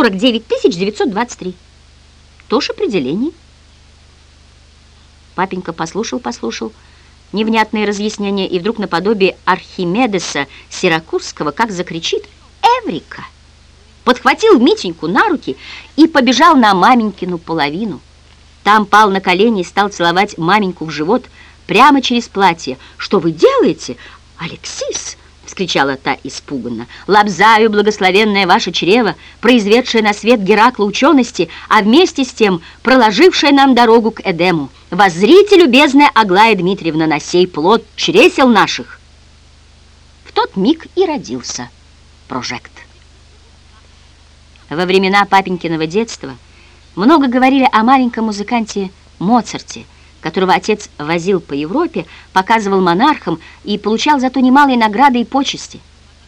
49 923. Тоже определение. Папенька послушал-послушал невнятные разъяснения и вдруг наподобие Архимедеса Сиракузского как закричит «Эврика!» Подхватил Митеньку на руки и побежал на маменькину половину. Там пал на колени и стал целовать маменьку в живот прямо через платье. «Что вы делаете, Алексис?» — вскричала та испуганно. «Лобзаю, благословенное ваше чрево, произведшее на свет Геракла учености, а вместе с тем проложившее нам дорогу к Эдему. Воззрите, любезная Аглая Дмитриевна, на сей плод чресел наших!» В тот миг и родился прожект. Во времена папенькиного детства много говорили о маленьком музыканте Моцарте, которого отец возил по Европе, показывал монархам и получал зато немалые награды и почести.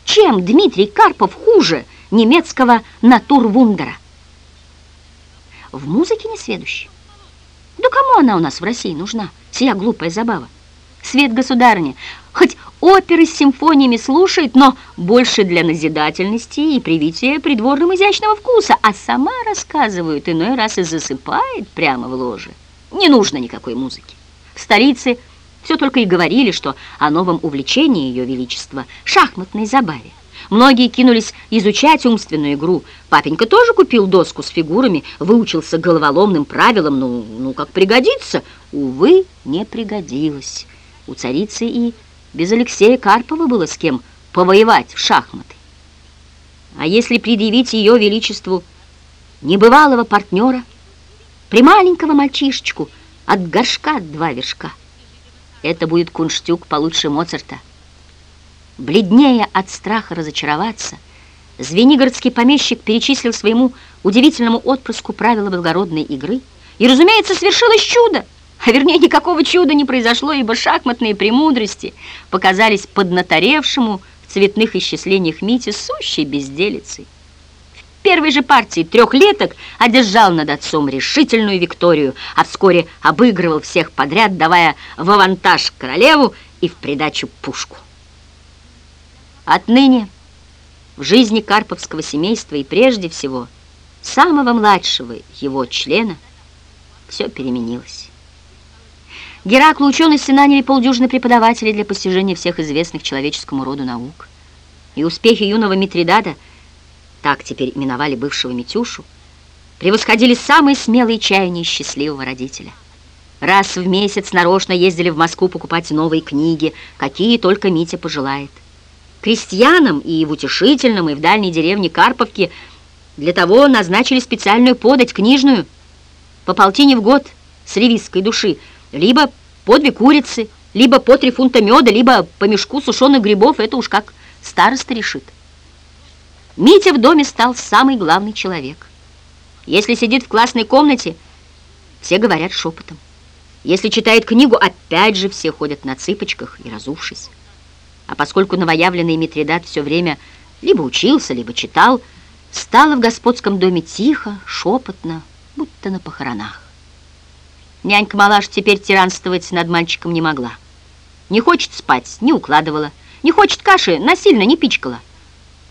Чем Дмитрий Карпов хуже немецкого натурвундера? В музыке не сведущий. Да кому она у нас в России нужна, сия глупая забава? Свет государыня, хоть оперы с симфониями слушает, но больше для назидательности и привития придворным изящного вкуса, а сама рассказывает, иной раз и засыпает прямо в ложе. Не нужно никакой музыки. В столице все только и говорили, что о новом увлечении Ее Величества – шахматной забаве. Многие кинулись изучать умственную игру. Папенька тоже купил доску с фигурами, выучился головоломным правилам, ну, ну как пригодится. Увы, не пригодилось. У царицы и без Алексея Карпова было с кем повоевать в шахматы. А если предъявить ее величеству небывалого партнера, прималенького мальчишечку от горшка два вершка, это будет кунштюк получше Моцарта. Бледнее от страха разочароваться, Звенигородский помещик перечислил своему удивительному отпрыску правила благородной игры, и, разумеется, свершилось чудо. А вернее, никакого чуда не произошло, ибо шахматные премудрости показались поднаторевшему в цветных исчислениях Мите сущей безделицей. Первой же партии трехлеток одержал над отцом решительную викторию, а вскоре обыгрывал всех подряд, давая в авантаж королеву и в придачу пушку. Отныне в жизни карповского семейства и прежде всего самого младшего его члена все переменилось. Гераклу учености наняли полдюжины преподавателей для постижения всех известных человеческому роду наук. И успехи юного Митридата, так теперь именовали бывшего Митюшу, превосходили самые смелые чаяния счастливого родителя. Раз в месяц нарочно ездили в Москву покупать новые книги, какие только Митя пожелает. Крестьянам и в утешительном, и в дальней деревне Карповке для того назначили специальную подать книжную по полтине в год с ревизской души – либо по две курицы, либо по три фунта меда, либо по мешку сушеных грибов. Это уж как староста решит. Митя в доме стал самый главный человек. Если сидит в классной комнате, все говорят шепотом. Если читает книгу, опять же все ходят на цыпочках и разувшись. А поскольку новоявленный Митридат все время либо учился, либо читал, стало в господском доме тихо, шепотно, будто на похоронах. Нянька Малаш теперь тиранствовать над мальчиком не могла. Не хочет спать, не укладывала. Не хочет каши, насильно не пичкала.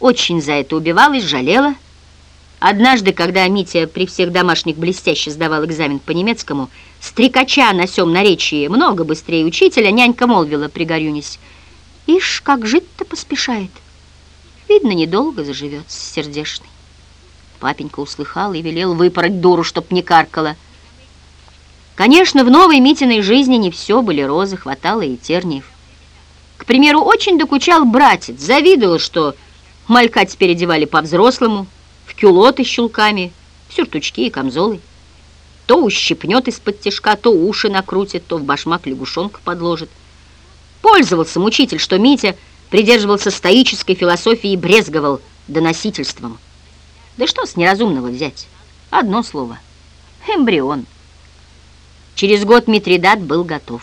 Очень за это убивалась, жалела. Однажды, когда Митя при всех домашних блестяще сдавал экзамен по немецкому, стрекача на сём наречии много быстрее учителя, нянька молвила, пригорюнись. Ишь, как жить-то поспешает. Видно, недолго заживет сердешный. Папенька услыхал и велел выпороть дуру, чтоб не каркала. Конечно, в новой Митиной жизни не все были розы, хватало и терниев. К примеру, очень докучал братец, завидовал, что малька теперь одевали по-взрослому, в кюлоты с щелками, в сюртучки и камзолы. То ущипнет из-под тяжка, то уши накрутит, то в башмак лягушонка подложит. Пользовался мучитель, что Митя придерживался стоической философии и брезговал доносительством. Да что с неразумного взять? Одно слово. Эмбрион. Через год Митридат был готов.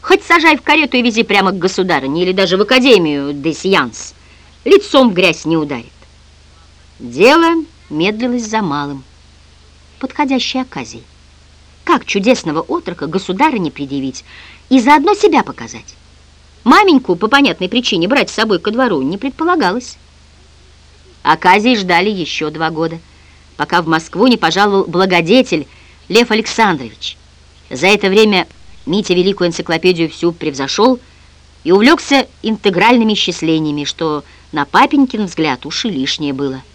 Хоть сажай в карету и вези прямо к государыне или даже в академию Десьянс, лицом в грязь не ударит. Дело медлилось за малым, подходящей оказией. Как чудесного отрока государыне предъявить и заодно себя показать? Маменьку по понятной причине брать с собой ко двору не предполагалось. Аказии ждали еще два года, пока в Москву не пожаловал благодетель Лев Александрович. За это время Митя великую энциклопедию всю превзошел и увлекся интегральными исчислениями, что на папенькин взгляд уж и лишнее было –